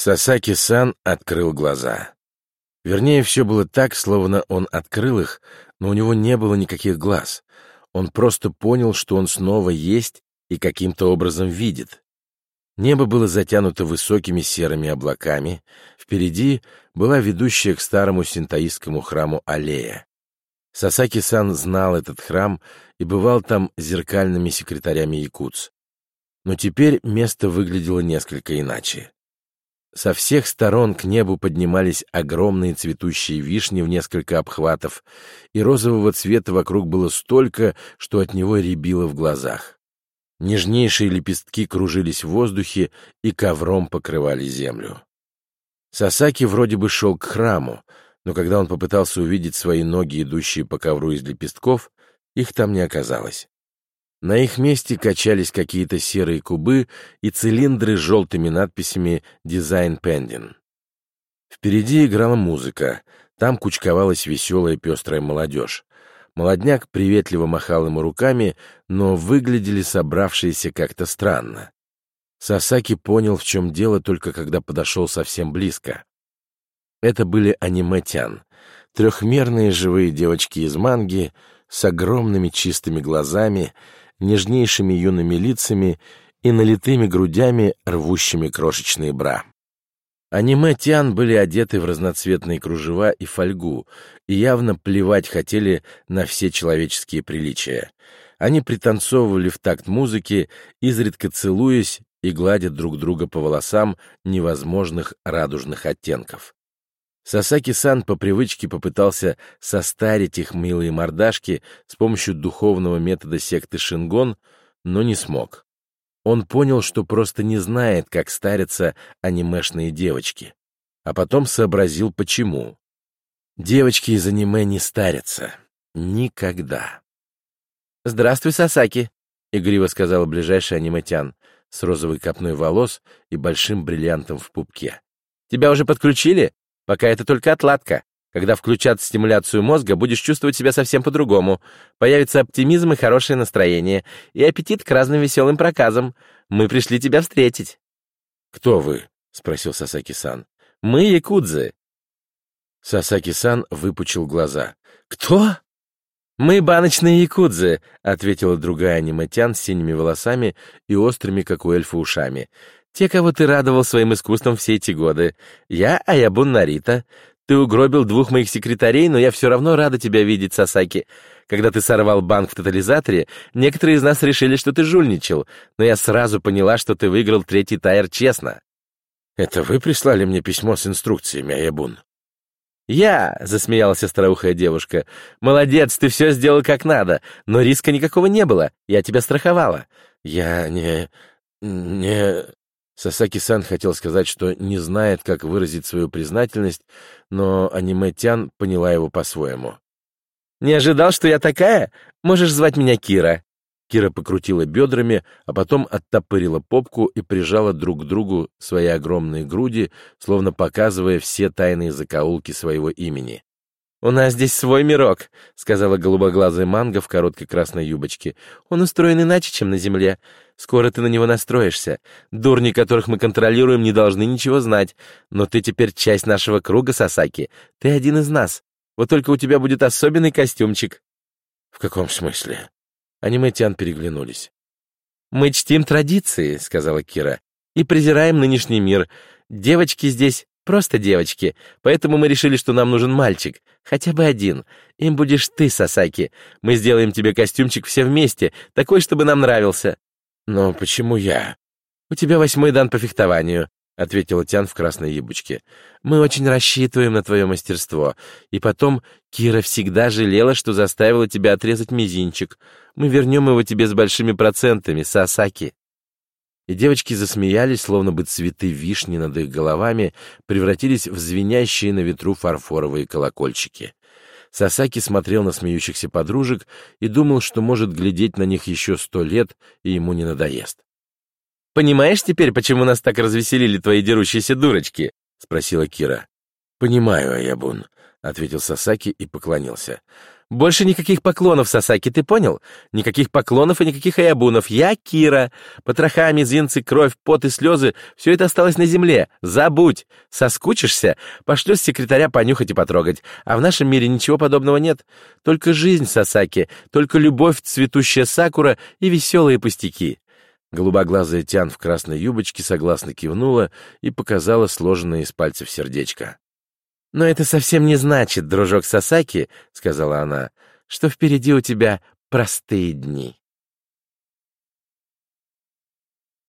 Сасаки-сан открыл глаза. Вернее, все было так, словно он открыл их, но у него не было никаких глаз. Он просто понял, что он снова есть и каким-то образом видит. Небо было затянуто высокими серыми облаками, впереди была ведущая к старому синтаистскому храму аллея. Сасаки-сан знал этот храм и бывал там зеркальными секретарями якутс. Но теперь место выглядело несколько иначе. Со всех сторон к небу поднимались огромные цветущие вишни в несколько обхватов, и розового цвета вокруг было столько, что от него рябило в глазах. Нежнейшие лепестки кружились в воздухе и ковром покрывали землю. Сасаки вроде бы шел к храму, но когда он попытался увидеть свои ноги, идущие по ковру из лепестков, их там не оказалось. На их месте качались какие-то серые кубы и цилиндры с желтыми надписями «Дизайн Пендин». Впереди играла музыка, там кучковалась веселая пестрая молодежь. Молодняк приветливо махал ему руками, но выглядели собравшиеся как-то странно. Сасаки понял, в чем дело, только когда подошел совсем близко. Это были аниме-тян, трехмерные живые девочки из манги с огромными чистыми глазами, нежнейшими юными лицами и налитыми грудями, рвущими крошечные бра. Аниме-тян были одеты в разноцветные кружева и фольгу, и явно плевать хотели на все человеческие приличия. Они пританцовывали в такт музыки, изредка целуясь и гладя друг друга по волосам невозможных радужных оттенков. Сасаки-сан по привычке попытался состарить их милые мордашки с помощью духовного метода секты Шингон, но не смог. Он понял, что просто не знает, как старятся анимешные девочки. А потом сообразил, почему. Девочки из аниме не старятся. Никогда. «Здравствуй, Сасаки», — игриво сказал ближайший аниметян с розовой копной волос и большим бриллиантом в пупке. «Тебя уже подключили? Пока это только отладка. Когда включат стимуляцию мозга, будешь чувствовать себя совсем по-другому. Появится оптимизм и хорошее настроение, и аппетит к разным веселым проказам. Мы пришли тебя встретить». «Кто вы?» — спросил Сасаки-сан. «Мы якудзы». Сасаки-сан выпучил глаза. «Кто?» «Мы баночные якудзы», — ответила другая аниматян с синими волосами и острыми, как у эльфа, ушами. Те, кого ты радовал своим искусством все эти годы. Я Аябун Нарита. Ты угробил двух моих секретарей, но я все равно рада тебя видеть, Сасаки. Когда ты сорвал банк в тотализаторе, некоторые из нас решили, что ты жульничал, но я сразу поняла, что ты выиграл третий тайр честно. Это вы прислали мне письмо с инструкциями, Аябун? «Я!» — засмеялась остроухая девушка. «Молодец, ты все сделал как надо, но риска никакого не было, я тебя страховала». «Я не... не...» Сасаки-сан хотел сказать, что не знает, как выразить свою признательность, но аниме-тян поняла его по-своему. «Не ожидал, что я такая? Можешь звать меня Кира». Кира покрутила бедрами, а потом оттопырила попку и прижала друг к другу свои огромные груди, словно показывая все тайные закоулки своего имени. «У нас здесь свой мирок», — сказала голубоглазая манга в короткой красной юбочке. «Он устроен иначе, чем на Земле. Скоро ты на него настроишься. Дурни, которых мы контролируем, не должны ничего знать. Но ты теперь часть нашего круга, Сасаки. Ты один из нас. Вот только у тебя будет особенный костюмчик». «В каком смысле?» Аниметян переглянулись. «Мы чтим традиции», — сказала Кира, — «и презираем нынешний мир. Девочки здесь Просто девочки, поэтому мы решили, что нам нужен мальчик. Хотя бы один. Им будешь ты, Сасаки. Мы сделаем тебе костюмчик все вместе, такой, чтобы нам нравился». «Но почему я?» «У тебя восьмой дан по фехтованию», — ответила Тян в красной юбочке. «Мы очень рассчитываем на твое мастерство. И потом, Кира всегда жалела, что заставила тебя отрезать мизинчик. Мы вернем его тебе с большими процентами, Сасаки» и девочки засмеялись, словно бы цветы вишни над их головами превратились в звенящие на ветру фарфоровые колокольчики. Сасаки смотрел на смеющихся подружек и думал, что может глядеть на них еще сто лет, и ему не надоест. «Понимаешь теперь, почему нас так развеселили твои дерущиеся дурочки?» — спросила Кира. «Понимаю, Аябун», — ответил Сасаки и поклонился. Больше никаких поклонов, Сасаки, ты понял? Никаких поклонов и никаких аябунов. Я Кира. Потроха, мизинцы, кровь, пот и слезы — все это осталось на земле. Забудь. Соскучишься? Пошлю секретаря понюхать и потрогать. А в нашем мире ничего подобного нет. Только жизнь, Сасаки, только любовь, цветущая сакура и веселые пустяки. Голубоглазая Тян в красной юбочке согласно кивнула и показала сложенное из пальцев сердечко. «Но это совсем не значит, дружок Сасаки, — сказала она, — что впереди у тебя простые дни».